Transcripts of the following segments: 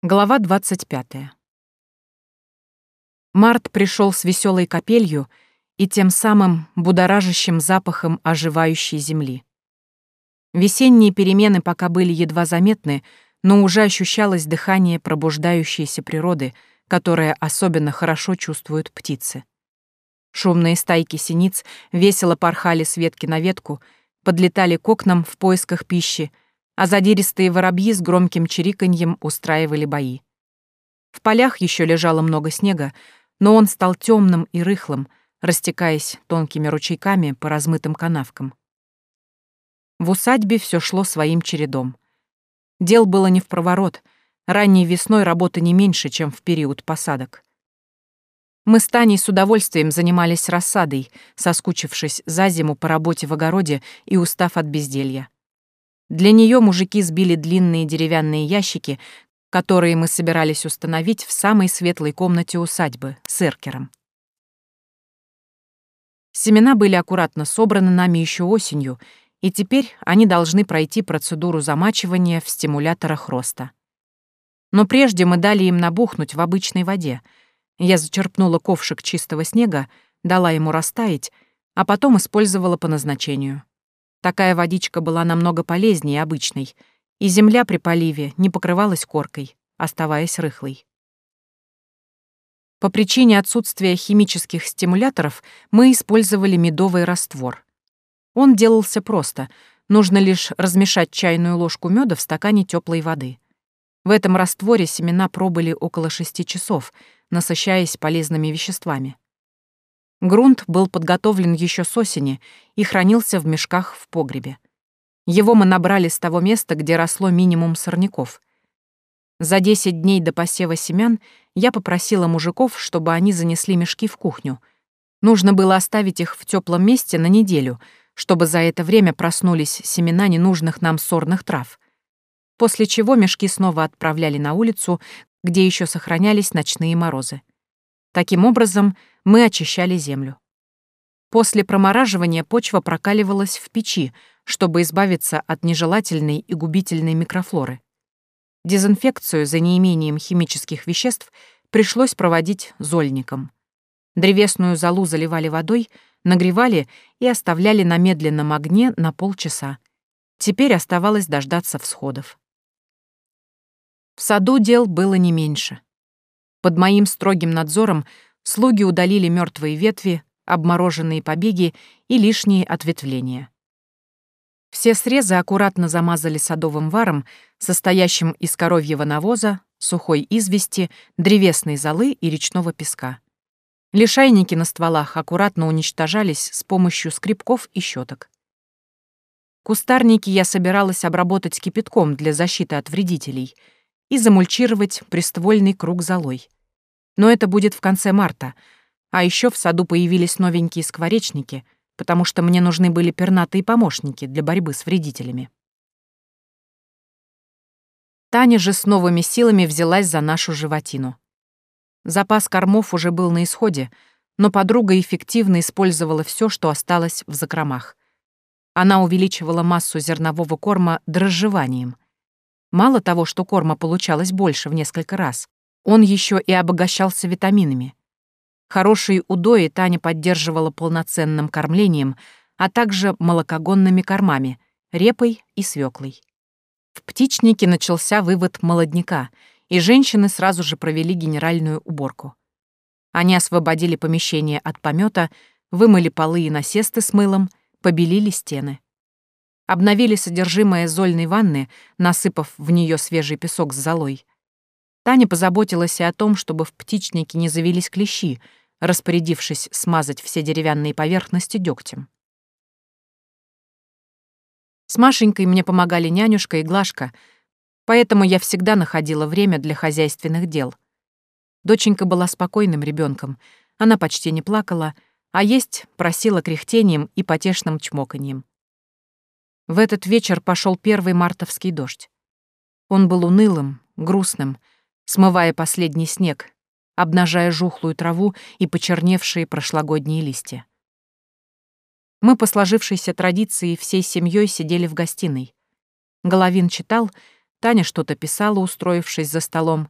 Глава 25. Март пришел с веселой капелью и тем самым будоражащим запахом оживающей земли. Весенние перемены пока были едва заметны, но уже ощущалось дыхание пробуждающейся природы, которое особенно хорошо чувствуют птицы. Шумные стайки синиц весело порхали с ветки на ветку, подлетали к окнам в поисках пищи, а задиристые воробьи с громким чириканьем устраивали бои. В полях еще лежало много снега, но он стал темным и рыхлым, растекаясь тонкими ручейками по размытым канавкам. В усадьбе все шло своим чередом. Дел было не в проворот, ранней весной работы не меньше, чем в период посадок. Мы с Таней с удовольствием занимались рассадой, соскучившись за зиму по работе в огороде и устав от безделья. Для нее мужики сбили длинные деревянные ящики, которые мы собирались установить в самой светлой комнате усадьбы с эркером. Семена были аккуратно собраны нами еще осенью, и теперь они должны пройти процедуру замачивания в стимуляторах роста. Но прежде мы дали им набухнуть в обычной воде. Я зачерпнула ковшик чистого снега, дала ему растаять, а потом использовала по назначению. Такая водичка была намного полезнее обычной, и земля при поливе не покрывалась коркой, оставаясь рыхлой. По причине отсутствия химических стимуляторов мы использовали медовый раствор. Он делался просто, нужно лишь размешать чайную ложку меда в стакане теплой воды. В этом растворе семена пробыли около шести часов, насыщаясь полезными веществами. Грунт был подготовлен еще с осени и хранился в мешках в погребе. Его мы набрали с того места, где росло минимум сорняков. За 10 дней до посева семян я попросила мужиков, чтобы они занесли мешки в кухню. Нужно было оставить их в теплом месте на неделю, чтобы за это время проснулись семена ненужных нам сорных трав. После чего мешки снова отправляли на улицу, где еще сохранялись ночные морозы. Таким образом, мы очищали землю. После промораживания почва прокаливалась в печи, чтобы избавиться от нежелательной и губительной микрофлоры. Дезинфекцию за неимением химических веществ пришлось проводить зольником. Древесную золу заливали водой, нагревали и оставляли на медленном огне на полчаса. Теперь оставалось дождаться всходов. В саду дел было не меньше. Под моим строгим надзором слуги удалили мертвые ветви, обмороженные побеги и лишние ответвления. Все срезы аккуратно замазали садовым варом, состоящим из коровьего навоза, сухой извести, древесной золы и речного песка. Лишайники на стволах аккуратно уничтожались с помощью скребков и щеток. Кустарники я собиралась обработать кипятком для защиты от вредителей — и замульчировать приствольный круг золой. Но это будет в конце марта. А еще в саду появились новенькие скворечники, потому что мне нужны были пернатые помощники для борьбы с вредителями. Таня же с новыми силами взялась за нашу животину. Запас кормов уже был на исходе, но подруга эффективно использовала все, что осталось в закромах. Она увеличивала массу зернового корма дрожжеванием — Мало того, что корма получалось больше в несколько раз, он еще и обогащался витаминами. Хорошие удои Таня поддерживала полноценным кормлением, а также молокогонными кормами, репой и свеклой. В птичнике начался вывод молодняка, и женщины сразу же провели генеральную уборку. Они освободили помещение от помета, вымыли полы и насесты с мылом, побелили стены обновили содержимое зольной ванны, насыпав в нее свежий песок с золой. Таня позаботилась и о том, чтобы в птичнике не завелись клещи, распорядившись смазать все деревянные поверхности дегтем. С Машенькой мне помогали нянюшка и Глашка, поэтому я всегда находила время для хозяйственных дел. Доченька была спокойным ребенком, она почти не плакала, а есть просила кряхтением и потешным чмоканьем. В этот вечер пошел первый мартовский дождь. Он был унылым, грустным, смывая последний снег, обнажая жухлую траву и почерневшие прошлогодние листья. Мы по сложившейся традиции всей семьей сидели в гостиной. Головин читал, Таня что-то писала, устроившись за столом.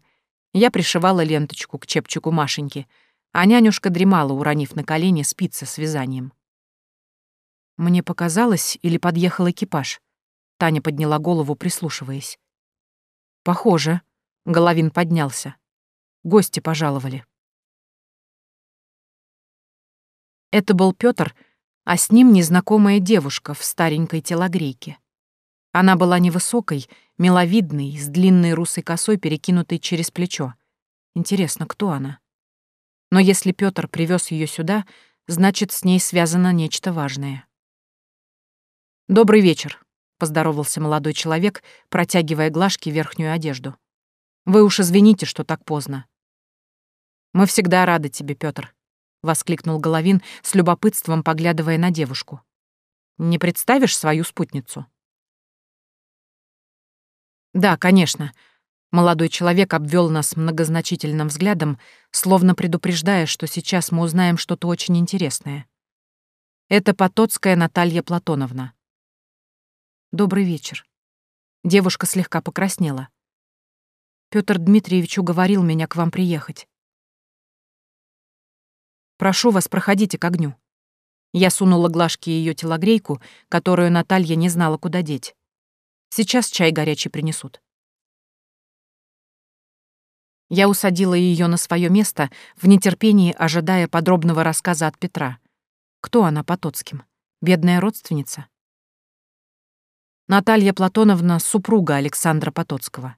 Я пришивала ленточку к чепчику Машеньки, а нянюшка дремала, уронив на колени спицы с вязанием. Мне показалось, или подъехал экипаж. Таня подняла голову, прислушиваясь. «Похоже», — Головин поднялся. «Гости пожаловали». Это был Пётр, а с ним незнакомая девушка в старенькой телогрейке. Она была невысокой, миловидной, с длинной русой косой, перекинутой через плечо. Интересно, кто она? Но если Пётр привез ее сюда, значит, с ней связано нечто важное. «Добрый вечер», — поздоровался молодой человек, протягивая Глашке верхнюю одежду. «Вы уж извините, что так поздно». «Мы всегда рады тебе, Пётр», — воскликнул Головин с любопытством, поглядывая на девушку. «Не представишь свою спутницу?» «Да, конечно». Молодой человек обвел нас многозначительным взглядом, словно предупреждая, что сейчас мы узнаем что-то очень интересное. Это Потоцкая Наталья Платоновна. Добрый вечер. Девушка слегка покраснела. Петр Дмитриевич уговорил меня к вам приехать. Прошу вас, проходите к огню. Я сунула Глашке ее телогрейку, которую Наталья не знала, куда деть. Сейчас чай горячий принесут. Я усадила ее на свое место, в нетерпении ожидая подробного рассказа от Петра. Кто она Потоцким? Бедная родственница? Наталья Платоновна — супруга Александра Потоцкого.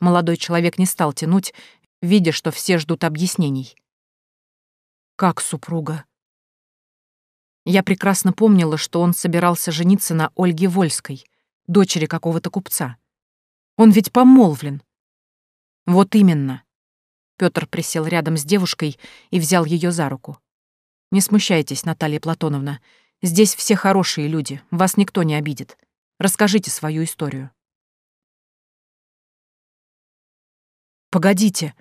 Молодой человек не стал тянуть, видя, что все ждут объяснений. «Как супруга?» Я прекрасно помнила, что он собирался жениться на Ольге Вольской, дочери какого-то купца. Он ведь помолвлен. Вот именно. Пётр присел рядом с девушкой и взял ее за руку. Не смущайтесь, Наталья Платоновна. Здесь все хорошие люди, вас никто не обидит. Расскажите свою историю. Погодите.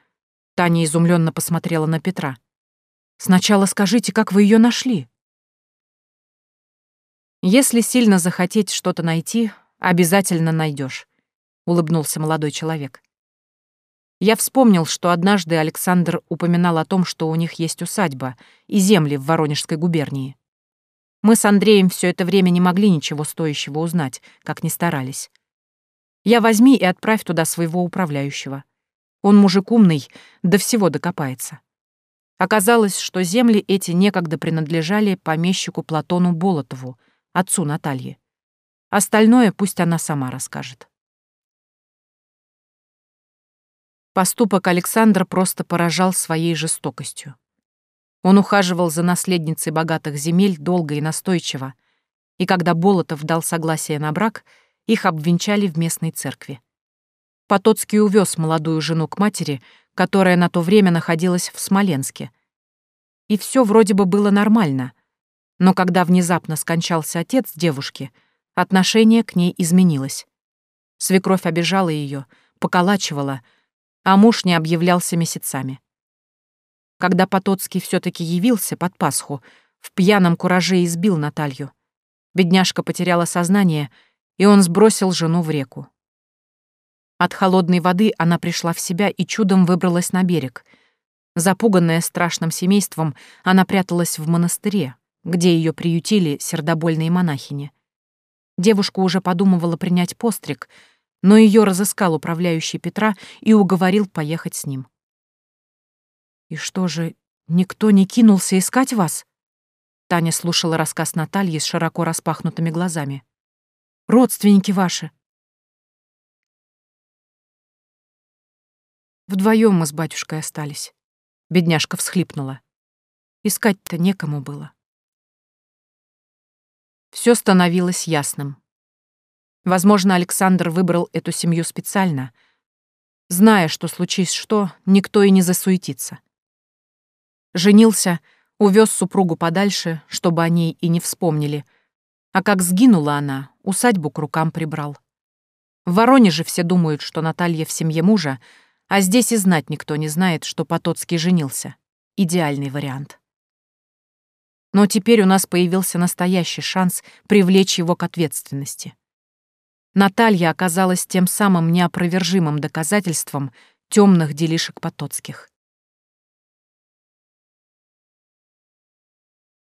Таня изумленно посмотрела на Петра. Сначала скажите, как вы ее нашли? Если сильно захотеть что-то найти, обязательно найдешь, улыбнулся молодой человек. Я вспомнил, что однажды Александр упоминал о том, что у них есть усадьба и земли в Воронежской губернии. Мы с Андреем все это время не могли ничего стоящего узнать, как ни старались. Я возьми и отправь туда своего управляющего. Он мужик умный, до всего докопается. Оказалось, что земли эти некогда принадлежали помещику Платону Болотову, отцу Натальи. Остальное пусть она сама расскажет. Поступок Александра просто поражал своей жестокостью. Он ухаживал за наследницей богатых земель долго и настойчиво, и когда Болотов дал согласие на брак, их обвенчали в местной церкви. Потоцкий увез молодую жену к матери, которая на то время находилась в Смоленске. И все вроде бы было нормально, но когда внезапно скончался отец девушки, отношение к ней изменилось. Свекровь обижала ее, поколачивала, а муж не объявлялся месяцами. Когда Потоцкий все таки явился под Пасху, в пьяном кураже избил Наталью. Бедняжка потеряла сознание, и он сбросил жену в реку. От холодной воды она пришла в себя и чудом выбралась на берег. Запуганная страшным семейством, она пряталась в монастыре, где ее приютили сердобольные монахини. Девушка уже подумывала принять постриг, но ее разыскал управляющий Петра и уговорил поехать с ним. «И что же, никто не кинулся искать вас?» Таня слушала рассказ Натальи с широко распахнутыми глазами. «Родственники ваши». Вдвоем мы с батюшкой остались. Бедняжка всхлипнула. Искать-то некому было. Все становилось ясным. Возможно, Александр выбрал эту семью специально, зная, что случись что, никто и не засуетится. Женился, увез супругу подальше, чтобы о ней и не вспомнили. А как сгинула она, усадьбу к рукам прибрал. В Воронеже все думают, что Наталья в семье мужа, а здесь и знать никто не знает, что Потоцкий женился. Идеальный вариант. Но теперь у нас появился настоящий шанс привлечь его к ответственности. Наталья оказалась тем самым неопровержимым доказательством темных делишек Потоцких.